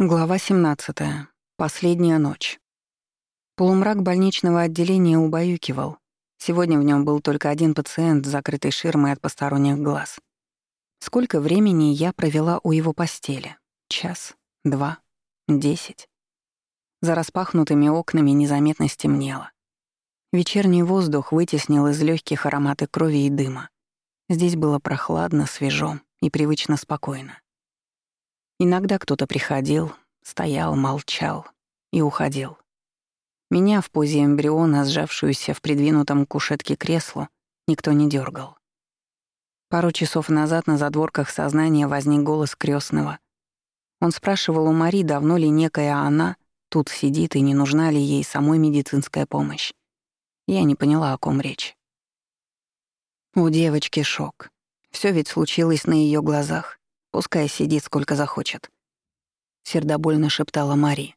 Глава 17. Последняя ночь. Полумрак больничного отделения убаюкивал. Сегодня в нем был только один пациент, закрытый ширмой от посторонних глаз. Сколько времени я провела у его постели? Час? Два? Десять? За распахнутыми окнами незаметно стемнело. Вечерний воздух вытеснил из легких ароматы крови и дыма. Здесь было прохладно, свежо и привычно спокойно. Иногда кто-то приходил, стоял, молчал и уходил. Меня в позе эмбриона, сжавшуюся в придвинутом кушетке креслу, никто не дергал. Пару часов назад на задворках сознания возник голос крестного. Он спрашивал у Мари, давно ли некая она тут сидит и не нужна ли ей самой медицинская помощь. Я не поняла, о ком речь. У девочки шок. Все ведь случилось на ее глазах. Пускай сидит сколько захочет. Сердобольно шептала Мари.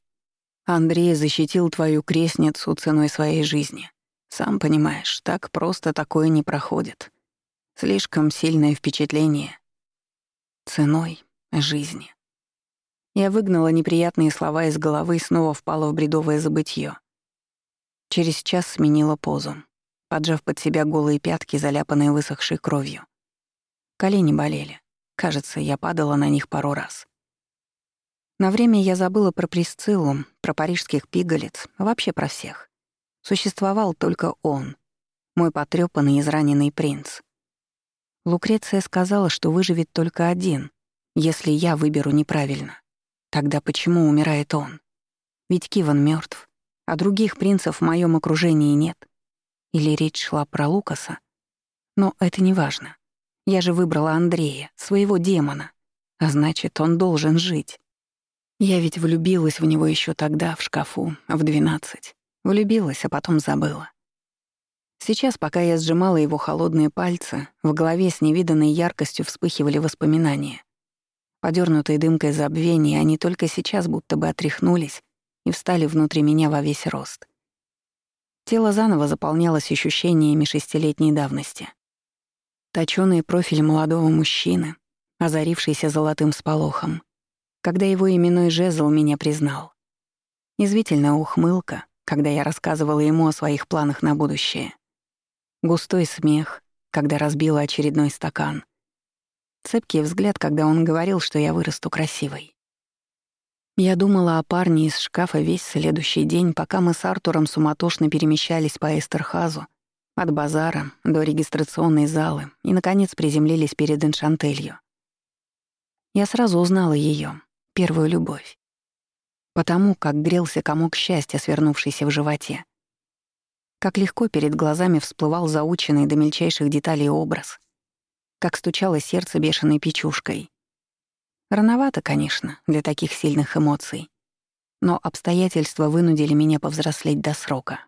Андрей защитил твою крестницу ценой своей жизни. Сам понимаешь, так просто такое не проходит. Слишком сильное впечатление. Ценой жизни. Я выгнала неприятные слова из головы и снова впала в бредовое забытье. Через час сменила позу, поджав под себя голые пятки, заляпанные высохшей кровью. Колени болели. Кажется, я падала на них пару раз. На время я забыла про Присциллу, про парижских пигалец, вообще про всех. Существовал только он, мой потрёпанный израненный принц. Лукреция сказала, что выживет только один, если я выберу неправильно. Тогда почему умирает он? Ведь Киван мертв, а других принцев в моем окружении нет. Или речь шла про Лукаса? Но это не важно. Я же выбрала Андрея, своего демона. А значит, он должен жить. Я ведь влюбилась в него еще тогда, в шкафу, в двенадцать. Влюбилась, а потом забыла. Сейчас, пока я сжимала его холодные пальцы, в голове с невиданной яркостью вспыхивали воспоминания. Подернутые дымкой забвения, они только сейчас будто бы отряхнулись и встали внутри меня во весь рост. Тело заново заполнялось ощущениями шестилетней давности. Точёный профиль молодого мужчины, озарившийся золотым сполохом, когда его именной жезл меня признал. Язвительная ухмылка, когда я рассказывала ему о своих планах на будущее. Густой смех, когда разбила очередной стакан. Цепкий взгляд, когда он говорил, что я вырасту красивой. Я думала о парне из шкафа весь следующий день, пока мы с Артуром суматошно перемещались по Эстерхазу от базара до регистрационной залы и, наконец, приземлились перед Эншантелью. Я сразу узнала ее, первую любовь. Потому как грелся комок счастья, свернувшийся в животе. Как легко перед глазами всплывал заученный до мельчайших деталей образ. Как стучало сердце бешеной печушкой. Рановато, конечно, для таких сильных эмоций. Но обстоятельства вынудили меня повзрослеть до срока.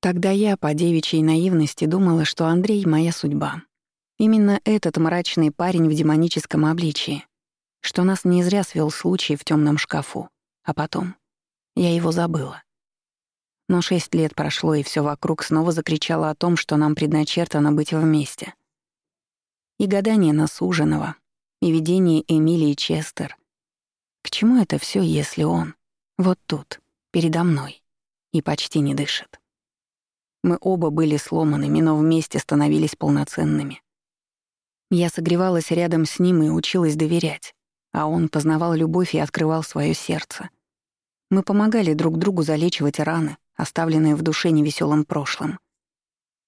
Тогда я по девичьей наивности думала, что Андрей — моя судьба. Именно этот мрачный парень в демоническом обличии, что нас не зря свел случай в темном шкафу. А потом я его забыла. Но шесть лет прошло, и все вокруг снова закричало о том, что нам предначертано быть вместе. И гадание на суженого, и видение Эмилии Честер. К чему это все, если он вот тут, передо мной, и почти не дышит? Мы оба были сломанными, но вместе становились полноценными. Я согревалась рядом с ним и училась доверять, а он познавал любовь и открывал свое сердце. Мы помогали друг другу залечивать раны, оставленные в душе невеселым прошлым.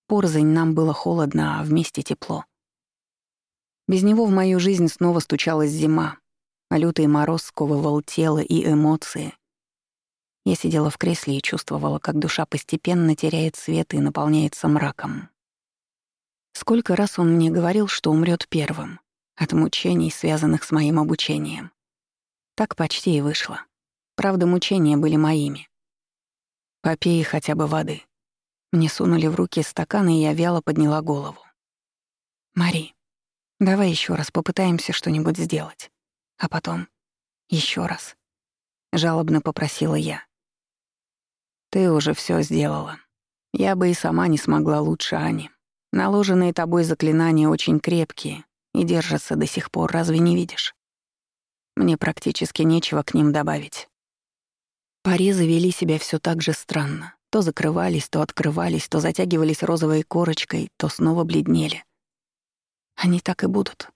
Порзань нам было холодно, а вместе тепло. Без него в мою жизнь снова стучалась зима, а лютый мороз сковывал тело и эмоции, я сидела в кресле и чувствовала, как душа постепенно теряет свет и наполняется мраком. Сколько раз он мне говорил, что умрет первым, от мучений, связанных с моим обучением. Так почти и вышло. Правда, мучения были моими. Попей хотя бы воды. Мне сунули в руки стакан, и я вяло подняла голову. «Мари, давай еще раз попытаемся что-нибудь сделать. А потом еще раз», — жалобно попросила я. Ты уже все сделала. Я бы и сама не смогла лучше Ани. Наложенные тобой заклинания очень крепкие и держатся до сих пор, разве не видишь? Мне практически нечего к ним добавить. Порезы вели себя все так же странно. То закрывались, то открывались, то затягивались розовой корочкой, то снова бледнели. Они так и будут.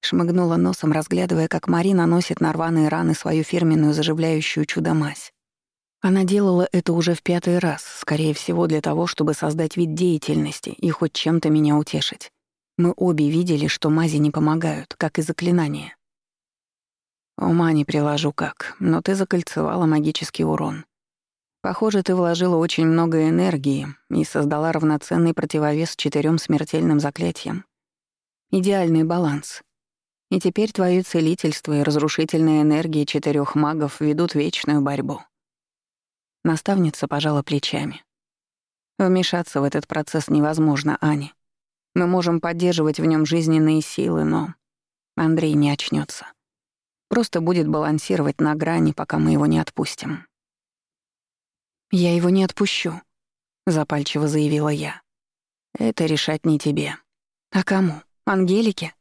Шмыгнула носом, разглядывая, как Марина носит на рваные раны свою фирменную заживляющую чудо-мазь. Она делала это уже в пятый раз, скорее всего, для того, чтобы создать вид деятельности и хоть чем-то меня утешить. Мы обе видели, что мази не помогают, как и заклинания. Ума не приложу как, но ты закольцевала магический урон. Похоже, ты вложила очень много энергии и создала равноценный противовес четырем смертельным заклятиям. Идеальный баланс. И теперь твое целительство и разрушительная энергия четырех магов ведут вечную борьбу. Наставница пожала плечами. Вмешаться в этот процесс невозможно, Ани. Мы можем поддерживать в нем жизненные силы, но Андрей не очнется. Просто будет балансировать на грани, пока мы его не отпустим. «Я его не отпущу», — запальчиво заявила я. «Это решать не тебе. А кому? Ангелике?»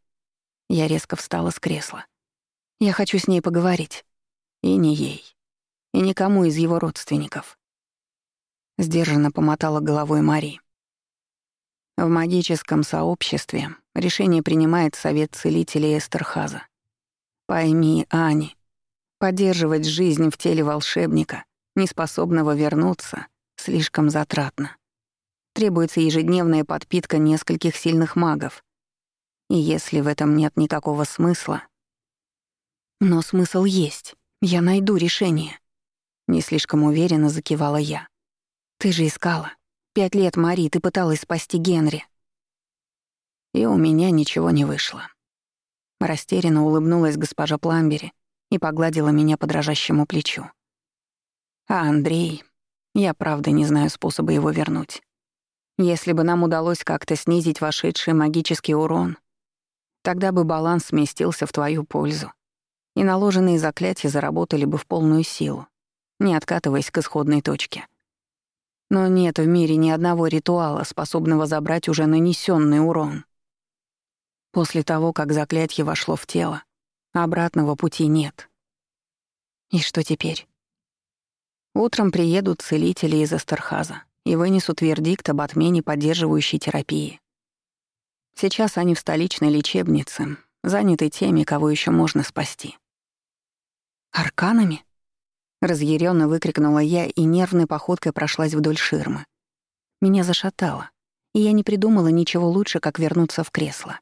Я резко встала с кресла. «Я хочу с ней поговорить. И не ей. И никому из его родственников». Сдержанно помотала головой Мари. В магическом сообществе решение принимает совет целителей Эстерхаза. Пойми, Ани, поддерживать жизнь в теле волшебника, неспособного вернуться, слишком затратно. Требуется ежедневная подпитка нескольких сильных магов. И если в этом нет никакого смысла... Но смысл есть. Я найду решение. Не слишком уверенно закивала я. Ты же искала. Пять лет, Мари, ты пыталась спасти Генри. И у меня ничего не вышло. Растерянно улыбнулась госпожа Пламбери и погладила меня по дрожащему плечу. А Андрей... Я правда не знаю способа его вернуть. Если бы нам удалось как-то снизить вошедший магический урон, тогда бы баланс сместился в твою пользу, и наложенные заклятия заработали бы в полную силу, не откатываясь к исходной точке. Но нет в мире ни одного ритуала, способного забрать уже нанесенный урон. После того, как заклятие вошло в тело, обратного пути нет. И что теперь? Утром приедут целители из Эстерхаза и вынесут вердикт об отмене поддерживающей терапии. Сейчас они в столичной лечебнице, заняты теми, кого еще можно спасти. «Арканами?» Разъяренно выкрикнула я и нервной походкой прошлась вдоль ширмы. Меня зашатало, и я не придумала ничего лучше, как вернуться в кресло.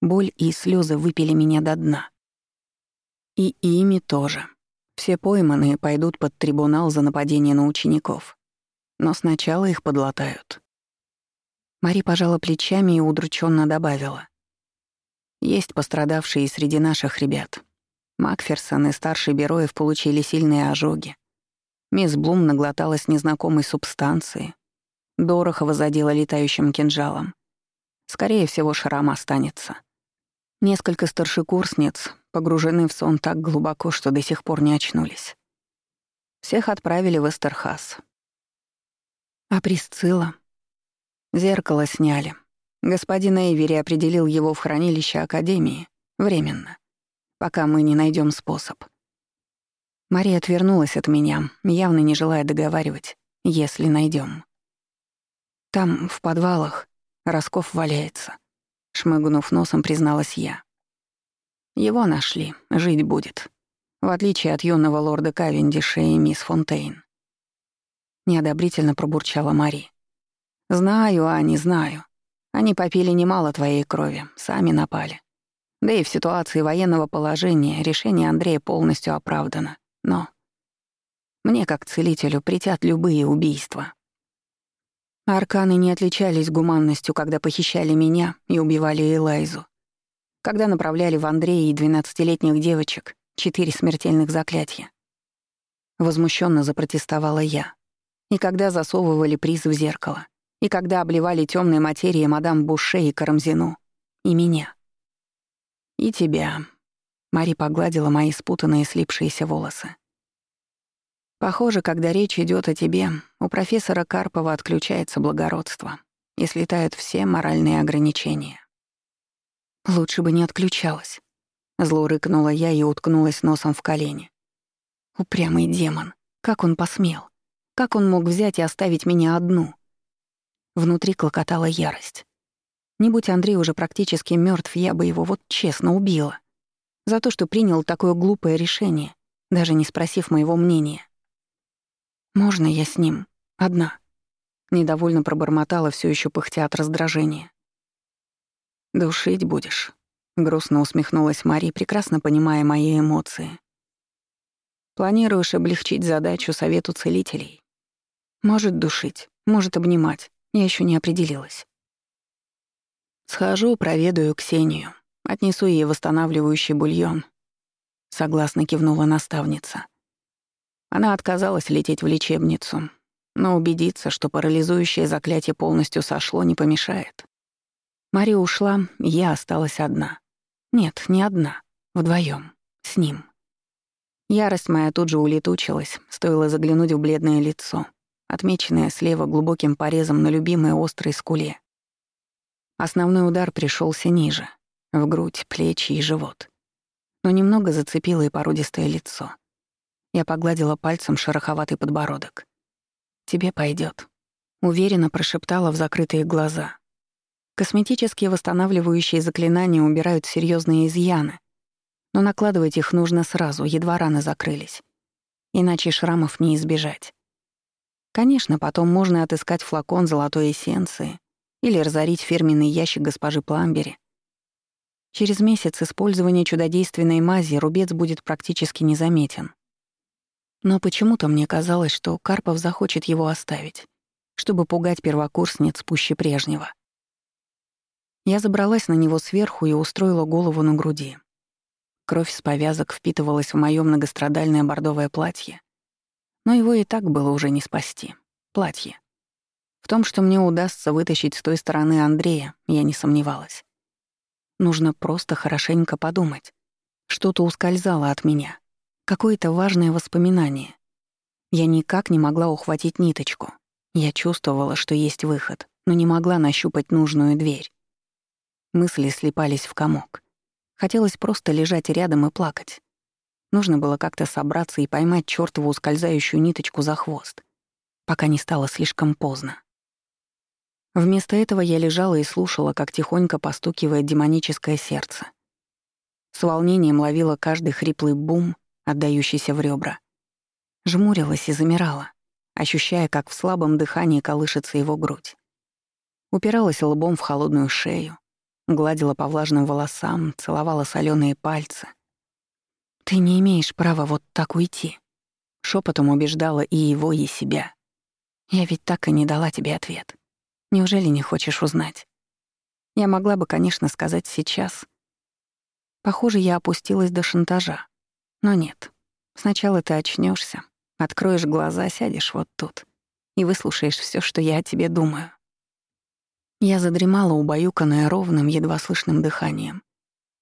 Боль и слезы выпили меня до дна. И ими тоже. Все пойманные пойдут под трибунал за нападение на учеников. Но сначала их подлатают. Мари пожала плечами и удрученно добавила. Есть пострадавшие среди наших ребят. Макферсон и старший Бероев получили сильные ожоги. Мисс Блум наглоталась незнакомой субстанции. Дорохова задела летающим кинжалом. Скорее всего, шрам останется. Несколько старшекурсниц погружены в сон так глубоко, что до сих пор не очнулись. Всех отправили в Эстерхас. А Присцилла? Зеркало сняли. Господин Эйвери определил его в хранилище Академии. Временно пока мы не найдем способ. Мария отвернулась от меня, явно не желая договаривать, если найдем. Там, в подвалах, Росков валяется. Шмыгнув носом, призналась я. Его нашли, жить будет. В отличие от юного лорда Кавендиша и мисс Фонтейн. Неодобрительно пробурчала Мари. «Знаю, Ани, знаю. Они попили немало твоей крови, сами напали. Да и в ситуации военного положения решение Андрея полностью оправдано. Но мне, как целителю, притят любые убийства. Арканы не отличались гуманностью, когда похищали меня и убивали Элайзу. Когда направляли в Андрея и двенадцатилетних девочек четыре смертельных заклятия. Возмущенно запротестовала я. И когда засовывали приз в зеркало. И когда обливали темной материей мадам Буше и Карамзину. И меня. «И тебя». Мари погладила мои спутанные слипшиеся волосы. «Похоже, когда речь идет о тебе, у профессора Карпова отключается благородство и слетают все моральные ограничения». «Лучше бы не отключалась», Зло рыкнула я и уткнулась носом в колени. Упрямый демон. Как он посмел? Как он мог взять и оставить меня одну? Внутри клокотала ярость. Не будь Андрей уже практически мертв, я бы его вот честно убила. За то, что принял такое глупое решение, даже не спросив моего мнения. «Можно я с ним? Одна?» Недовольно пробормотала, все еще пыхтя от раздражения. «Душить будешь», — грустно усмехнулась Мари, прекрасно понимая мои эмоции. «Планируешь облегчить задачу совету целителей? Может душить, может обнимать, я еще не определилась. Схожу, проведаю Ксению, отнесу ей восстанавливающий бульон. Согласно кивнула наставница. Она отказалась лететь в лечебницу, но убедиться, что парализующее заклятие полностью сошло, не помешает. Мария ушла, я осталась одна. Нет, не одна, вдвоем, с ним. Ярость моя тут же улетучилась, стоило заглянуть в бледное лицо, отмеченное слева глубоким порезом на любимой острой скуле. Основной удар пришелся ниже, в грудь, плечи и живот. Но немного зацепило и породистое лицо. Я погладила пальцем шероховатый подбородок. «Тебе пойдет, уверенно прошептала в закрытые глаза. Косметические восстанавливающие заклинания убирают серьезные изъяны, но накладывать их нужно сразу, едва раны закрылись. Иначе шрамов не избежать. Конечно, потом можно отыскать флакон золотой эссенции, или разорить фирменный ящик госпожи Пламбери. Через месяц использования чудодейственной мази рубец будет практически незаметен. Но почему-то мне казалось, что Карпов захочет его оставить, чтобы пугать первокурсниц пуще прежнего. Я забралась на него сверху и устроила голову на груди. Кровь с повязок впитывалась в моё многострадальное бордовое платье, но его и так было уже не спасти. Платье. В том, что мне удастся вытащить с той стороны Андрея, я не сомневалась. Нужно просто хорошенько подумать. Что-то ускользало от меня. Какое-то важное воспоминание. Я никак не могла ухватить ниточку. Я чувствовала, что есть выход, но не могла нащупать нужную дверь. Мысли слипались в комок. Хотелось просто лежать рядом и плакать. Нужно было как-то собраться и поймать чёртову ускользающую ниточку за хвост, пока не стало слишком поздно. Вместо этого я лежала и слушала, как тихонько постукивает демоническое сердце. С волнением ловила каждый хриплый бум, отдающийся в ребра. Жмурилась и замирала, ощущая, как в слабом дыхании колышется его грудь. Упиралась лбом в холодную шею, гладила по влажным волосам, целовала соленые пальцы. «Ты не имеешь права вот так уйти», — шепотом убеждала и его, и себя. «Я ведь так и не дала тебе ответ». Неужели не хочешь узнать? Я могла бы, конечно, сказать сейчас. Похоже, я опустилась до шантажа. Но нет. Сначала ты очнешься, откроешь глаза, сядешь вот тут и выслушаешь все, что я о тебе думаю. Я задремала, убаюканная ровным, едва слышным дыханием.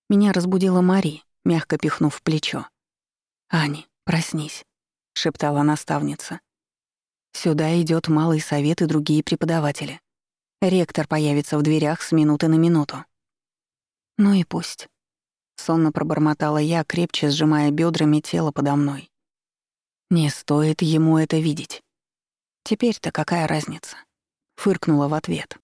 Меня разбудила Мари, мягко пихнув в плечо. «Ани, проснись», — шептала наставница. «Сюда идет малый совет и другие преподаватели. Ректор появится в дверях с минуты на минуту. Ну и пусть. Сонно пробормотала я, крепче сжимая бедрами тело подо мной. Не стоит ему это видеть. Теперь-то какая разница? Фыркнула в ответ.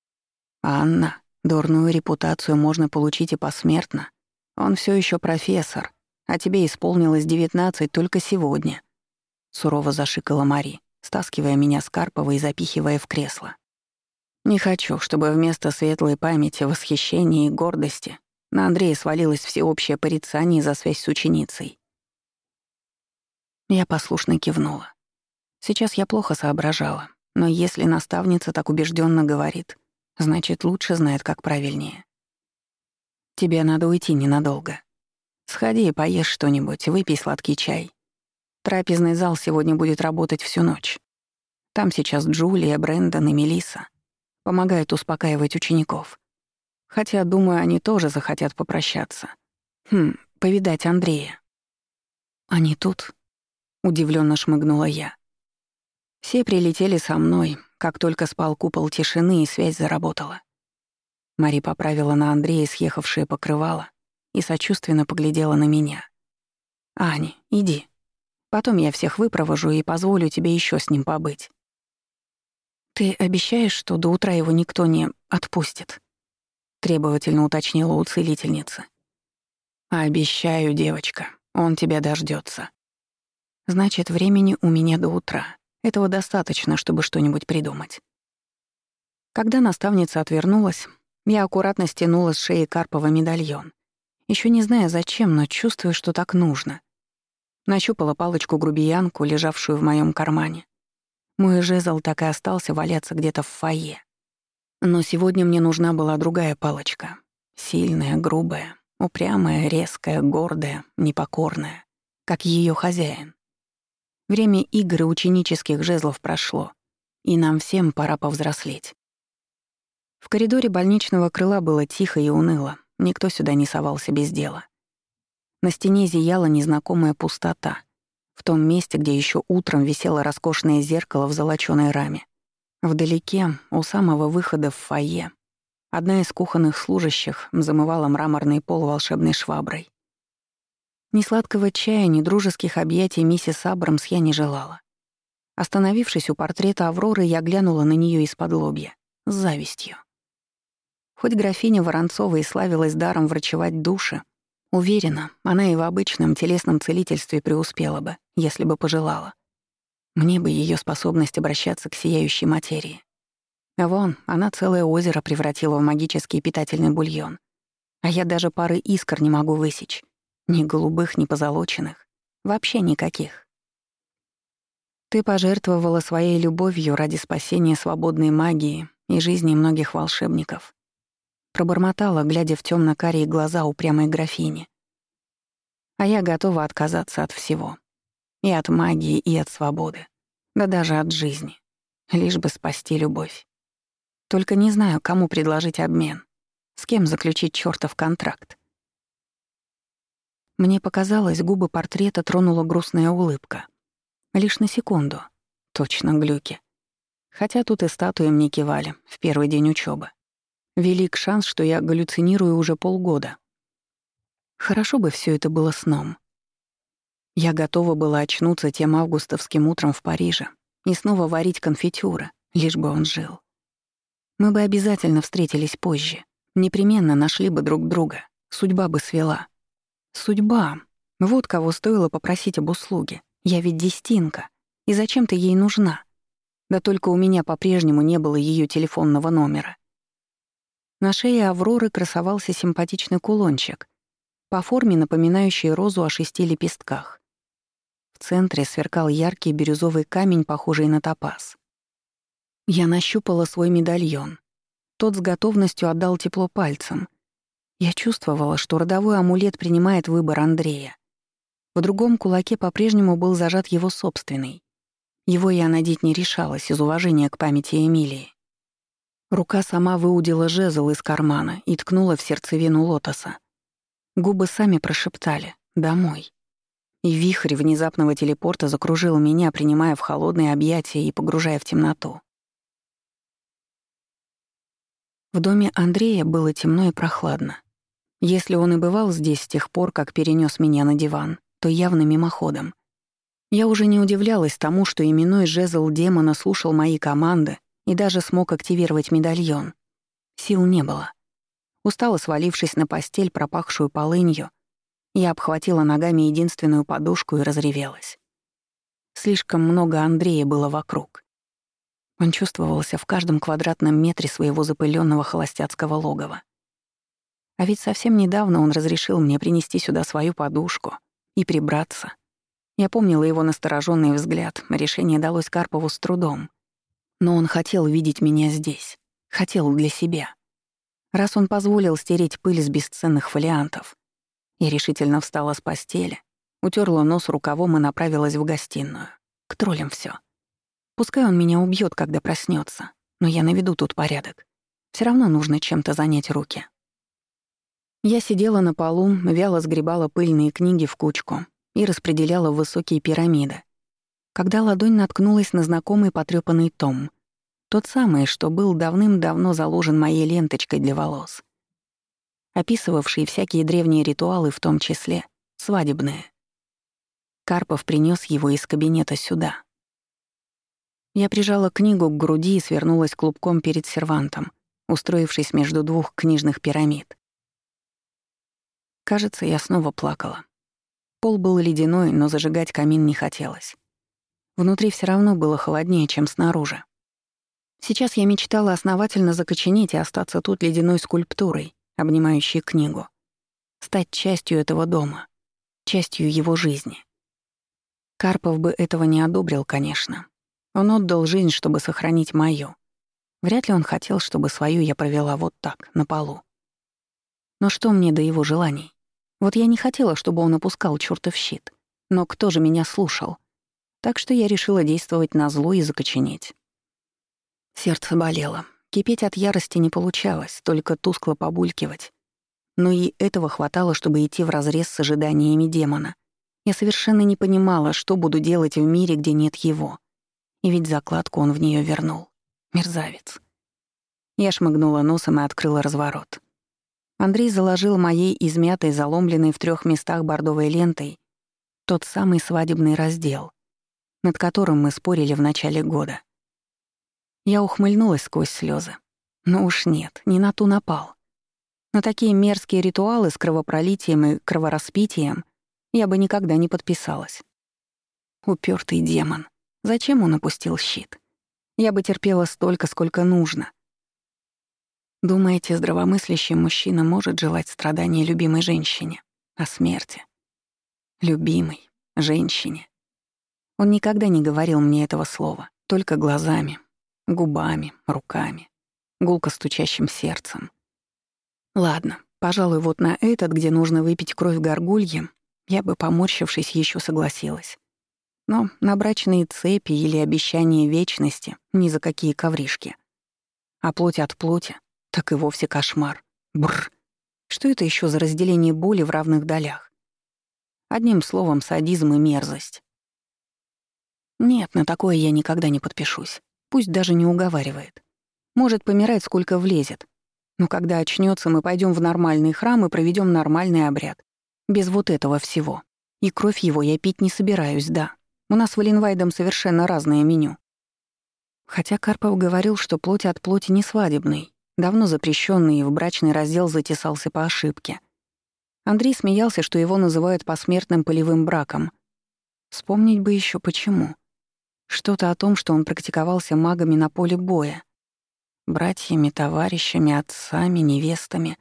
Анна, дурную репутацию можно получить и посмертно. Он все еще профессор, а тебе исполнилось девятнадцать только сегодня. Сурово зашикала Мари, стаскивая меня с Карпова и запихивая в кресло. Не хочу, чтобы вместо светлой памяти, восхищения и гордости на Андрея свалилось всеобщее порицание за связь с ученицей. Я послушно кивнула. Сейчас я плохо соображала, но если наставница так убежденно говорит, значит, лучше знает, как правильнее. Тебе надо уйти ненадолго. Сходи и поешь что-нибудь, выпей сладкий чай. Трапезный зал сегодня будет работать всю ночь. Там сейчас Джулия, Брэндон и Мелиса помогает успокаивать учеников. Хотя, думаю, они тоже захотят попрощаться. Хм, повидать Андрея. «Они тут?» — удивленно шмыгнула я. Все прилетели со мной, как только спал купол тишины и связь заработала. Мари поправила на Андрея съехавшее покрывало и сочувственно поглядела на меня. «Аня, иди. Потом я всех выпровожу и позволю тебе еще с ним побыть». «Ты обещаешь, что до утра его никто не отпустит?» — требовательно уточнила у целительницы. «Обещаю, девочка, он тебя дождется. Значит, времени у меня до утра. Этого достаточно, чтобы что-нибудь придумать. Когда наставница отвернулась, я аккуратно стянула с шеи Карпова медальон. Еще не зная зачем, но чувствую, что так нужно. Нащупала палочку-грубиянку, лежавшую в моем кармане. Мой жезл так и остался валяться где-то в фойе. Но сегодня мне нужна была другая палочка. Сильная, грубая, упрямая, резкая, гордая, непокорная, как ее хозяин. Время игр и ученических жезлов прошло, и нам всем пора повзрослеть. В коридоре больничного крыла было тихо и уныло, никто сюда не совался без дела. На стене зияла незнакомая пустота, в том месте, где еще утром висело роскошное зеркало в золочёной раме. Вдалеке, у самого выхода в фойе, одна из кухонных служащих замывала мраморный пол волшебной шваброй. Ни сладкого чая, ни дружеских объятий миссис Абрамс я не желала. Остановившись у портрета Авроры, я глянула на нее из-под лобья, с завистью. Хоть графиня Воронцова и славилась даром врачевать души, уверена, она и в обычном телесном целительстве преуспела бы, если бы пожелала. Мне бы ее способность обращаться к сияющей материи. А вон, она целое озеро превратила в магический питательный бульон. А я даже пары искр не могу высечь. Ни голубых, ни позолоченных. Вообще никаких. Ты пожертвовала своей любовью ради спасения свободной магии и жизни многих волшебников. Пробормотала, глядя в темно карие глаза упрямой графини. А я готова отказаться от всего. И от магии, и от свободы. Да даже от жизни. Лишь бы спасти любовь. Только не знаю, кому предложить обмен. С кем заключить чёртов контракт. Мне показалось, губы портрета тронула грустная улыбка. Лишь на секунду. Точно глюки. Хотя тут и статуи мне кивали в первый день учебы. Велик шанс, что я галлюцинирую уже полгода. Хорошо бы все это было сном. Я готова была очнуться тем августовским утром в Париже и снова варить конфитюры, лишь бы он жил. Мы бы обязательно встретились позже, непременно нашли бы друг друга, судьба бы свела. Судьба. Вот кого стоило попросить об услуге. Я ведь дестинка. И зачем ты ей нужна? Да только у меня по-прежнему не было ее телефонного номера. На шее Авроры красовался симпатичный кулончик, по форме напоминающий розу о шести лепестках. В центре сверкал яркий бирюзовый камень, похожий на топаз. Я нащупала свой медальон. Тот с готовностью отдал тепло пальцем. Я чувствовала, что родовой амулет принимает выбор Андрея. В другом кулаке по-прежнему был зажат его собственный. Его я надеть не решалась из уважения к памяти Эмилии. Рука сама выудила жезл из кармана и ткнула в сердцевину лотоса. Губы сами прошептали «Домой». И вихрь внезапного телепорта закружил меня, принимая в холодные объятия и погружая в темноту. В доме Андрея было темно и прохладно. Если он и бывал здесь с тех пор, как перенес меня на диван, то явно мимоходом. Я уже не удивлялась тому, что именной жезл демона слушал мои команды и даже смог активировать медальон. Сил не было. Устало свалившись на постель, пропахшую полынью, я обхватила ногами единственную подушку и разревелась. Слишком много Андрея было вокруг. Он чувствовался в каждом квадратном метре своего запыленного холостяцкого логова. А ведь совсем недавно он разрешил мне принести сюда свою подушку и прибраться. Я помнила его настороженный взгляд, решение далось Карпову с трудом. Но он хотел видеть меня здесь. Хотел для себя. Раз он позволил стереть пыль с бесценных фолиантов. Я решительно встала с постели, утерла нос рукавом и направилась в гостиную. К троллям все. Пускай он меня убьет, когда проснется, но я наведу тут порядок. Все равно нужно чем-то занять руки. Я сидела на полу, вяло сгребала пыльные книги в кучку и распределяла высокие пирамиды, когда ладонь наткнулась на знакомый потрёпанный том. Тот самый, что был давным-давно заложен моей ленточкой для волос. описывавший всякие древние ритуалы, в том числе свадебные. Карпов принес его из кабинета сюда. Я прижала книгу к груди и свернулась клубком перед сервантом, устроившись между двух книжных пирамид. Кажется, я снова плакала. Пол был ледяной, но зажигать камин не хотелось. Внутри все равно было холоднее, чем снаружи. Сейчас я мечтала основательно закоченеть и остаться тут ледяной скульптурой, обнимающей книгу. Стать частью этого дома, частью его жизни. Карпов бы этого не одобрил, конечно. Он отдал жизнь, чтобы сохранить мою. Вряд ли он хотел, чтобы свою я провела вот так, на полу. Но что мне до его желаний? Вот я не хотела, чтобы он опускал чёртов щит. Но кто же меня слушал? Так что я решила действовать на зло и закоченеть. Сердце болело. Кипеть от ярости не получалось, только тускло побулькивать. Но и этого хватало, чтобы идти вразрез с ожиданиями демона. Я совершенно не понимала, что буду делать в мире, где нет его. И ведь закладку он в нее вернул. Мерзавец. Я шмыгнула носом и открыла разворот. Андрей заложил моей измятой, заломленной в трех местах бордовой лентой тот самый свадебный раздел, над которым мы спорили в начале года. Я ухмыльнулась сквозь слезы. Но уж нет, не на ту напал. На такие мерзкие ритуалы с кровопролитием и кровораспитием я бы никогда не подписалась. Упертый демон. Зачем он опустил щит? Я бы терпела столько, сколько нужно. Думаете, здравомыслящий мужчина может желать страдания любимой женщине, о смерти? Любимой женщине. Он никогда не говорил мне этого слова, только глазами, губами, руками, гулко стучащим сердцем. Ладно, пожалуй, вот на этот, где нужно выпить кровь горгульи, я бы, поморщившись, еще согласилась. Но на брачные цепи или обещание вечности ни за какие ковришки. А плоть от плоти так и вовсе кошмар. Бррр. Что это еще за разделение боли в равных долях? Одним словом, садизм и мерзость. Нет, на такое я никогда не подпишусь. Пусть даже не уговаривает. Может помирать, сколько влезет. Но когда очнется, мы пойдем в нормальный храм и проведем нормальный обряд. Без вот этого всего. И кровь его я пить не собираюсь, да. У нас в Оленвайдом совершенно разное меню. Хотя Карпов говорил, что плоть от плоти не свадебный, давно запрещенный и в брачный раздел затесался по ошибке. Андрей смеялся, что его называют посмертным полевым браком. Вспомнить бы еще почему. Что-то о том, что он практиковался магами на поле боя. Братьями, товарищами, отцами, невестами.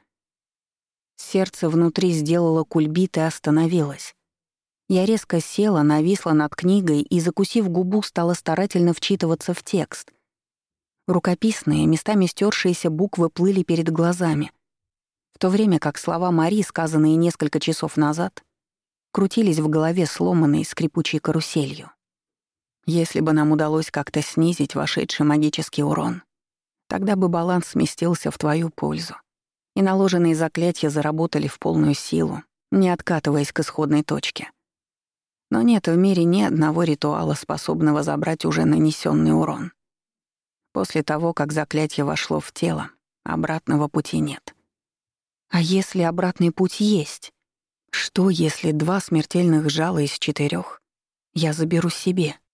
Сердце внутри сделало кульбит и остановилось. Я резко села, нависла над книгой и, закусив губу, стала старательно вчитываться в текст. Рукописные, местами стершиеся буквы плыли перед глазами, в то время как слова Мари, сказанные несколько часов назад, крутились в голове сломанной скрипучей каруселью. Если бы нам удалось как-то снизить вошедший магический урон, тогда бы баланс сместился в твою пользу, и наложенные заклятия заработали в полную силу, не откатываясь к исходной точке. Но нет в мире ни одного ритуала, способного забрать уже нанесенный урон. После того, как заклятие вошло в тело, обратного пути нет. А если обратный путь есть? Что, если два смертельных жала из четырех я заберу себе —